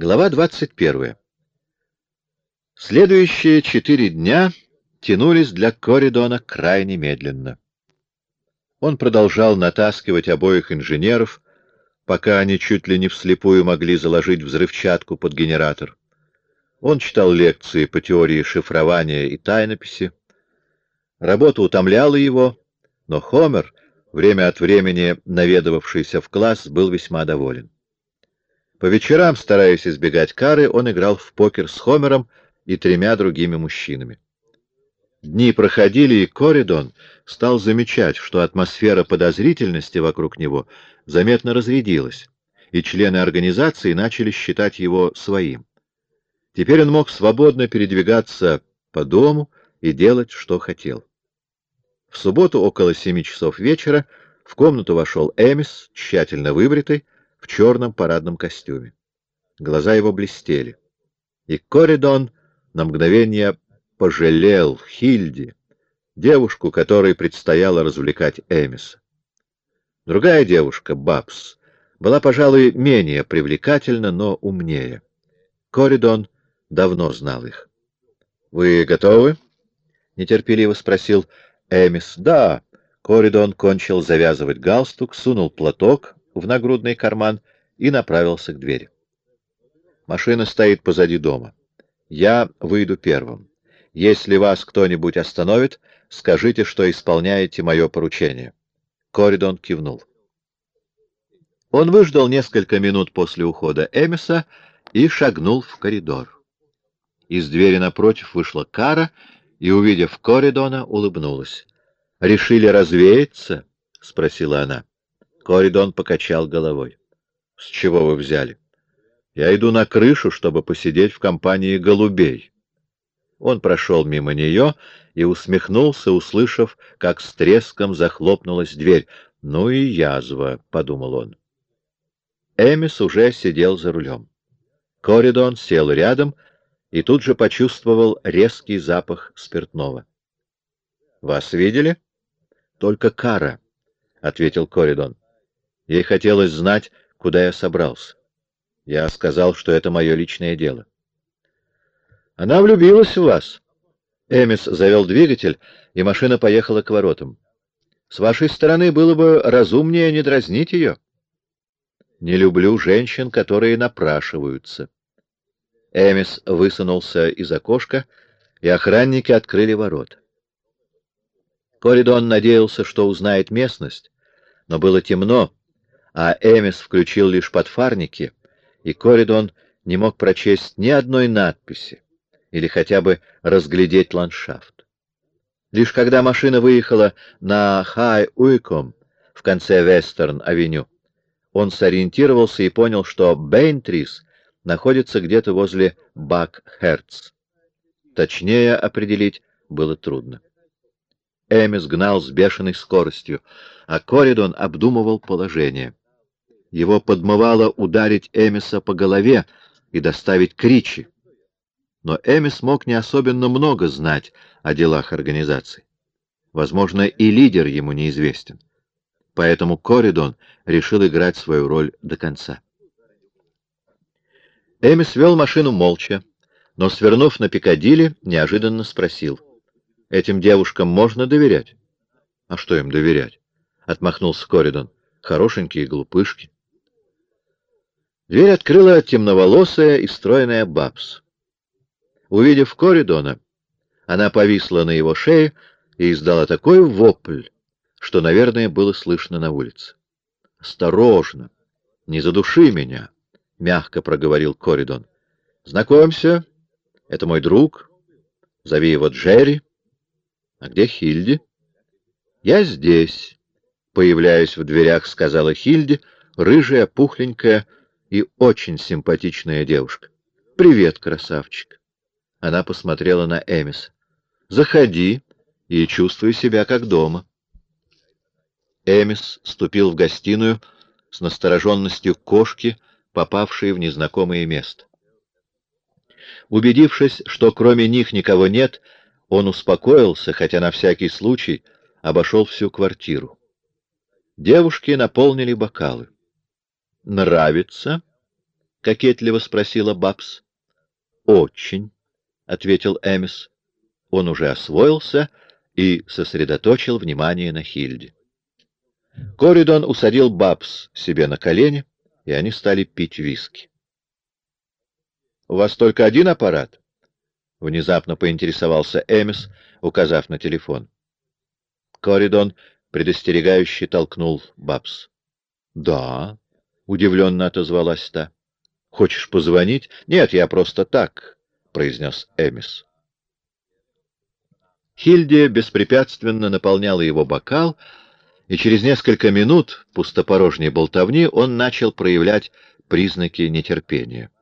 Глава 21. Следующие четыре дня тянулись для Коридона крайне медленно. Он продолжал натаскивать обоих инженеров, пока они чуть ли не вслепую могли заложить взрывчатку под генератор. Он читал лекции по теории шифрования и тайнописи. Работа утомляла его, но Хомер, время от времени наведывавшийся в класс, был весьма доволен. По вечерам, стараясь избегать кары, он играл в покер с Хомером и тремя другими мужчинами. Дни проходили, и Коридон стал замечать, что атмосфера подозрительности вокруг него заметно разрядилась, и члены организации начали считать его своим. Теперь он мог свободно передвигаться по дому и делать, что хотел. В субботу около семи часов вечера в комнату вошел Эмис, тщательно выбритый, в черном парадном костюме. Глаза его блестели. И Коридон на мгновение пожалел Хильди, девушку, которой предстояло развлекать Эмиса. Другая девушка, Бабс, была, пожалуй, менее привлекательна, но умнее. Коридон давно знал их. — Вы готовы? — нетерпеливо спросил Эмис. — Да. Коридон кончил завязывать галстук, сунул платок в нагрудный карман и направился к двери. Машина стоит позади дома. Я выйду первым. Если вас кто-нибудь остановит, скажите, что исполняете мое поручение. Коридон кивнул. Он выждал несколько минут после ухода Эмиса и шагнул в коридор. Из двери напротив вышла Кара и, увидев Коридона, улыбнулась. «Решили развеяться?» — спросила она. Коридон покачал головой. — С чего вы взяли? — Я иду на крышу, чтобы посидеть в компании голубей. Он прошел мимо нее и усмехнулся, услышав, как с треском захлопнулась дверь. «Ну и язва», — подумал он. Эмис уже сидел за рулем. Коридон сел рядом и тут же почувствовал резкий запах спиртного. «Вас видели?» «Только Кара», — ответил Коридон. Ей хотелось знать, куда я собрался. Я сказал, что это мое личное дело. Она влюбилась в вас. Эмис завел двигатель, и машина поехала к воротам. С вашей стороны было бы разумнее не дразнить ее. Не люблю женщин, которые напрашиваются. Эмис высунулся из окошка, и охранники открыли ворот. Коридон надеялся, что узнает местность, но было темно, а Эмис включил лишь подфарники, и Коридон не мог прочесть ни одной надписи или хотя бы разглядеть ландшафт. Лишь когда машина выехала на Хай-Уиком в конце Вестерн-авеню, он сориентировался и понял, что Бейнтрис находится где-то возле Бак-Херц. Точнее определить было трудно. Эмис гнал с бешеной скоростью, а Коридон обдумывал положение. Его подмывало ударить Эмиса по голове и доставить кричи. Но Эмис мог не особенно много знать о делах организации. Возможно, и лидер ему неизвестен. Поэтому Коридон решил играть свою роль до конца. Эмис вел машину молча, но, свернув на Пикадилли, неожиданно спросил. «Этим девушкам можно доверять?» «А что им доверять?» — отмахнулся Коридон. «Хорошенькие глупышки». Дверь открыла темноволосая и стройная Бабс. Увидев Коридона, она повисла на его шее и издала такой вопль, что, наверное, было слышно на улице. «Осторожно! Не задуши меня!» — мягко проговорил Коридон. «Знакомься, это мой друг. Зови его Джерри. А где Хильди?» «Я здесь», — появляясь в дверях, сказала Хильди, рыжая, пухленькая, и очень симпатичная девушка. «Привет, красавчик!» Она посмотрела на Эмиса. «Заходи и чувствуй себя как дома». Эмис ступил в гостиную с настороженностью кошки, попавшей в незнакомое место. Убедившись, что кроме них никого нет, он успокоился, хотя на всякий случай обошел всю квартиру. Девушки наполнили бокалы. «Нравится?» — кокетливо спросила Бабс. «Очень», — ответил Эмис. Он уже освоился и сосредоточил внимание на Хильде. Коридон усадил Бабс себе на колени, и они стали пить виски. — У вас только один аппарат? — внезапно поинтересовался Эмис, указав на телефон. Коридон предостерегающе толкнул Бабс. — Да, — удивленно отозвалась та. — Хочешь позвонить? — Нет, я просто так, — произнес Эмис. Хильде беспрепятственно наполняла его бокал, и через несколько минут пустопорожней болтовни он начал проявлять признаки нетерпения.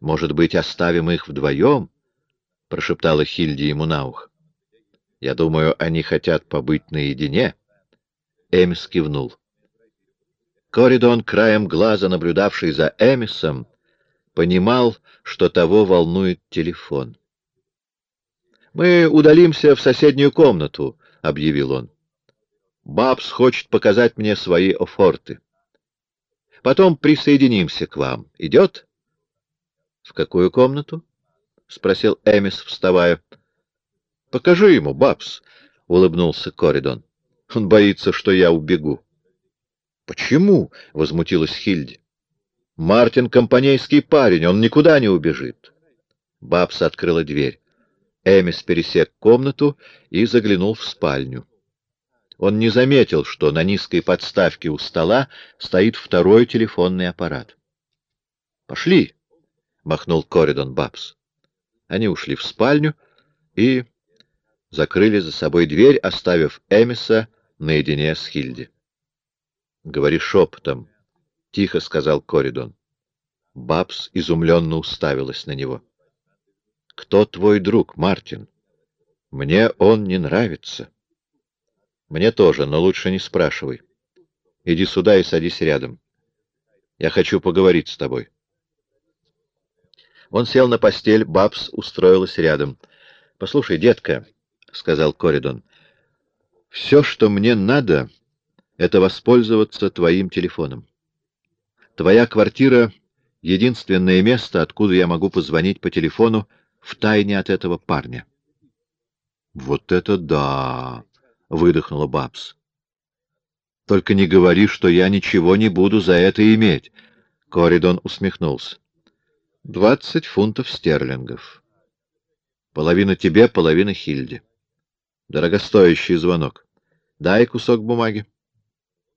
«Может быть, оставим их вдвоем?» — прошептала Хильде ему на ухо. «Я думаю, они хотят побыть наедине». Эмис кивнул. Коридон, краем глаза наблюдавший за Эмисом, понимал, что того волнует телефон. «Мы удалимся в соседнюю комнату», — объявил он. «Бабс хочет показать мне свои офорты. Потом присоединимся к вам. Идет?» «В какую комнату?» — спросил Эмис, вставая. «Покажи ему, Бабс», — улыбнулся Коридон. «Он боится, что я убегу». «Почему?» — возмутилась Хильди. «Мартин — компанейский парень, он никуда не убежит». Бабс открыла дверь. Эмис пересек комнату и заглянул в спальню. Он не заметил, что на низкой подставке у стола стоит второй телефонный аппарат. «Пошли!» — махнул Коридон Бабс. Они ушли в спальню и закрыли за собой дверь, оставив Эмиса наедине с Хильди. «Говори шепотом», — тихо сказал Коридон. Бабс изумленно уставилась на него. «Кто твой друг, Мартин? Мне он не нравится». «Мне тоже, но лучше не спрашивай. Иди сюда и садись рядом. Я хочу поговорить с тобой». Он сел на постель, Бабс устроилась рядом. «Послушай, детка», — сказал Коридон, — «все, что мне надо, это воспользоваться твоим телефоном. Твоя квартира — единственное место, откуда я могу позвонить по телефону в тайне от этого парня». «Вот это да!» — выдохнула Бабс. «Только не говори, что я ничего не буду за это иметь!» Коридон усмехнулся. Двадцать фунтов стерлингов. Половина тебе, половина Хильде. Дорогостоящий звонок. Дай кусок бумаги.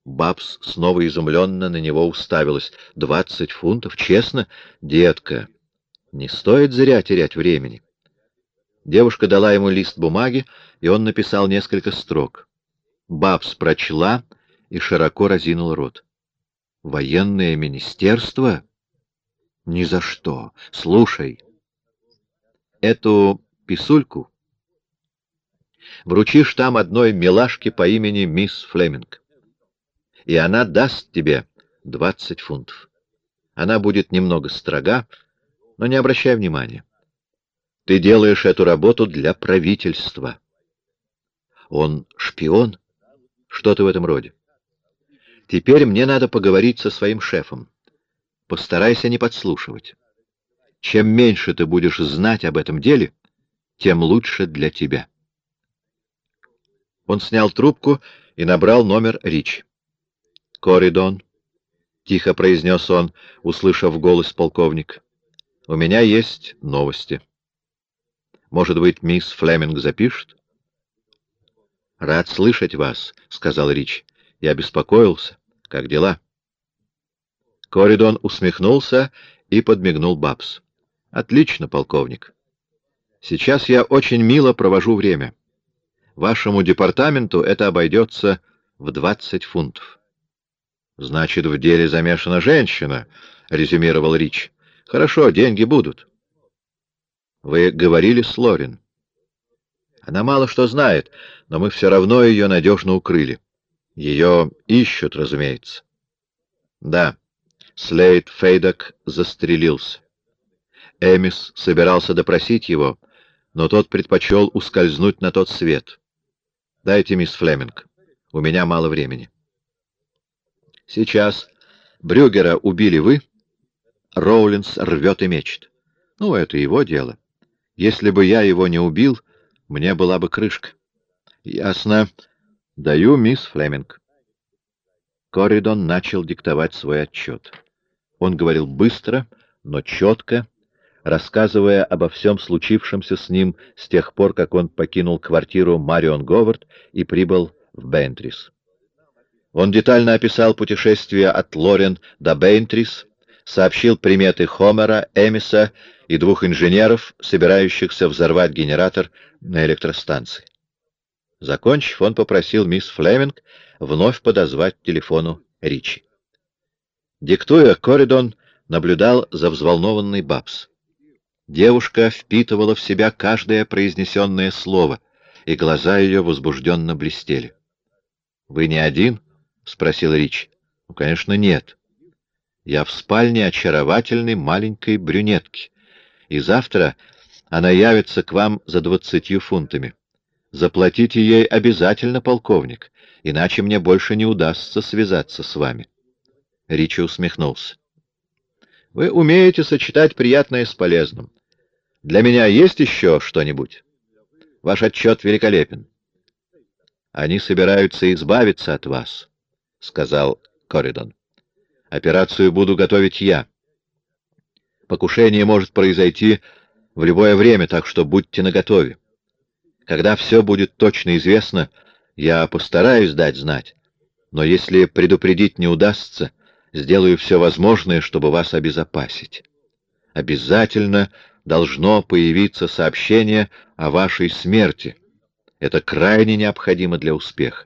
Бабс снова изумленно на него уставилась. Двадцать фунтов? Честно? Детка, не стоит зря терять времени. Девушка дала ему лист бумаги, и он написал несколько строк. Бабс прочла и широко разинул рот. «Военное министерство?» Ни за что. Слушай. Эту писульку вручишь там одной милашке по имени мисс Флеминг. И она даст тебе двадцать фунтов. Она будет немного строга, но не обращай внимания. Ты делаешь эту работу для правительства. Он шпион? Что-то в этом роде. Теперь мне надо поговорить со своим шефом. Постарайся не подслушивать. Чем меньше ты будешь знать об этом деле, тем лучше для тебя. Он снял трубку и набрал номер Рич. «Коридон», — тихо произнес он, услышав голос полковника, — «у меня есть новости. Может быть, мисс Флеминг запишет?» «Рад слышать вас», — сказал Рич. «Я беспокоился. Как дела?» Коридон усмехнулся и подмигнул Бабс. «Отлично, полковник. Сейчас я очень мило провожу время. Вашему департаменту это обойдется в двадцать фунтов». «Значит, в деле замешана женщина», — резюмировал Рич. «Хорошо, деньги будут». «Вы говорили с Лорин?» «Она мало что знает, но мы все равно ее надежно укрыли. Ее ищут, разумеется». «Да». Слейд Фейдок застрелился. Эмис собирался допросить его, но тот предпочел ускользнуть на тот свет. «Дайте, мисс Флеминг, у меня мало времени». «Сейчас Брюгера убили вы?» Роулинс рвет и мечет. Ну, это его дело. Если бы я его не убил, мне была бы крышка. Ясно. Даю мисс Флеминг. Коридон начал диктовать свой отчет. Он говорил быстро, но четко, рассказывая обо всем случившемся с ним с тех пор, как он покинул квартиру Марион Говард и прибыл в Бентрис. Он детально описал путешествие от Лорен до Бентрис, сообщил приметы Хомера, Эмиса и двух инженеров, собирающихся взорвать генератор на электростанции. Закончив, он попросил мисс Флеминг вновь подозвать телефону Ричи. Диктуя, Коридон наблюдал за взволнованной Бабс. Девушка впитывала в себя каждое произнесенное слово, и глаза ее возбужденно блестели. — Вы не один? — спросил Рич. — Ну, конечно, нет. Я в спальне очаровательной маленькой брюнетки, и завтра она явится к вам за двадцатью фунтами. Заплатите ей обязательно, полковник, иначе мне больше не удастся связаться с вами. Ричи усмехнулся. — Вы умеете сочетать приятное с полезным. Для меня есть еще что-нибудь? Ваш отчет великолепен. — Они собираются избавиться от вас, — сказал Коридон. — Операцию буду готовить я. Покушение может произойти в любое время, так что будьте наготове. Когда все будет точно известно, я постараюсь дать знать. Но если предупредить не удастся, сделаю все возможное, чтобы вас обезопасить. Обязательно должно появиться сообщение о вашей смерти. Это крайне необходимо для успеха.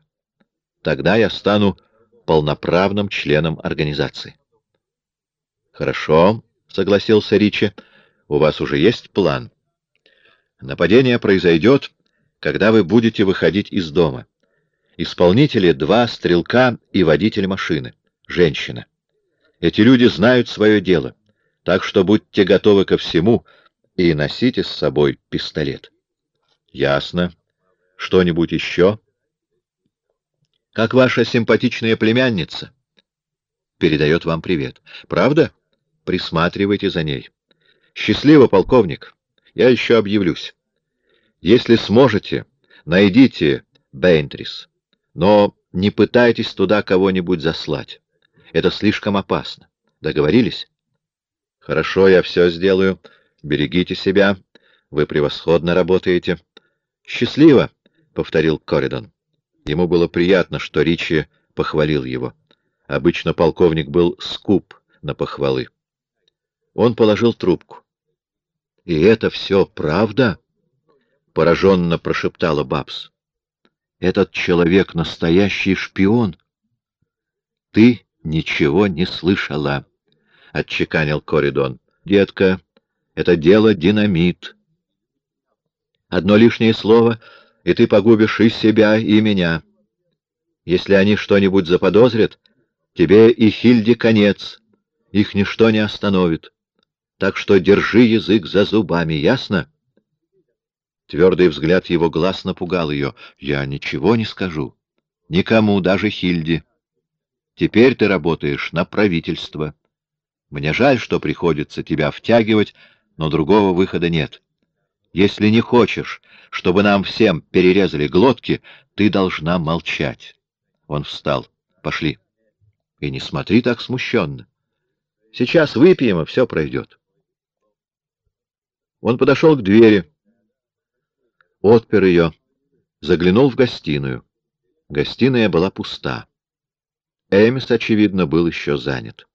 Тогда я стану полноправным членом организации. Хорошо, согласился Ричи. У вас уже есть план? Нападение произойдет когда вы будете выходить из дома. Исполнители — два стрелка и водитель машины, женщина. Эти люди знают свое дело, так что будьте готовы ко всему и носите с собой пистолет. Ясно. Что-нибудь еще? Как ваша симпатичная племянница? Передает вам привет. Правда? Присматривайте за ней. Счастливо, полковник. Я еще объявлюсь. Если сможете, найдите Бейнтрис, но не пытайтесь туда кого-нибудь заслать. Это слишком опасно. Договорились? Хорошо, я все сделаю. Берегите себя. Вы превосходно работаете. Счастливо, — повторил Коридон. Ему было приятно, что Ричи похвалил его. Обычно полковник был скуп на похвалы. Он положил трубку. — И это все правда? —— пораженно прошептала Бабс. «Этот человек — настоящий шпион!» «Ты ничего не слышала», — отчеканил Коридон. «Детка, это дело динамит. Одно лишнее слово, и ты погубишь и себя, и меня. Если они что-нибудь заподозрят, тебе и Хильде конец, их ничто не остановит. Так что держи язык за зубами, ясно?» Твердый взгляд его глаз напугал ее. «Я ничего не скажу. Никому, даже Хильде. Теперь ты работаешь на правительство. Мне жаль, что приходится тебя втягивать, но другого выхода нет. Если не хочешь, чтобы нам всем перерезали глотки, ты должна молчать». Он встал. «Пошли. И не смотри так смущенно. Сейчас выпьем, и все пройдет». Он подошел к двери отпер ее, заглянул в гостиную. Гостиная была пуста. Эмис, очевидно, был еще занят.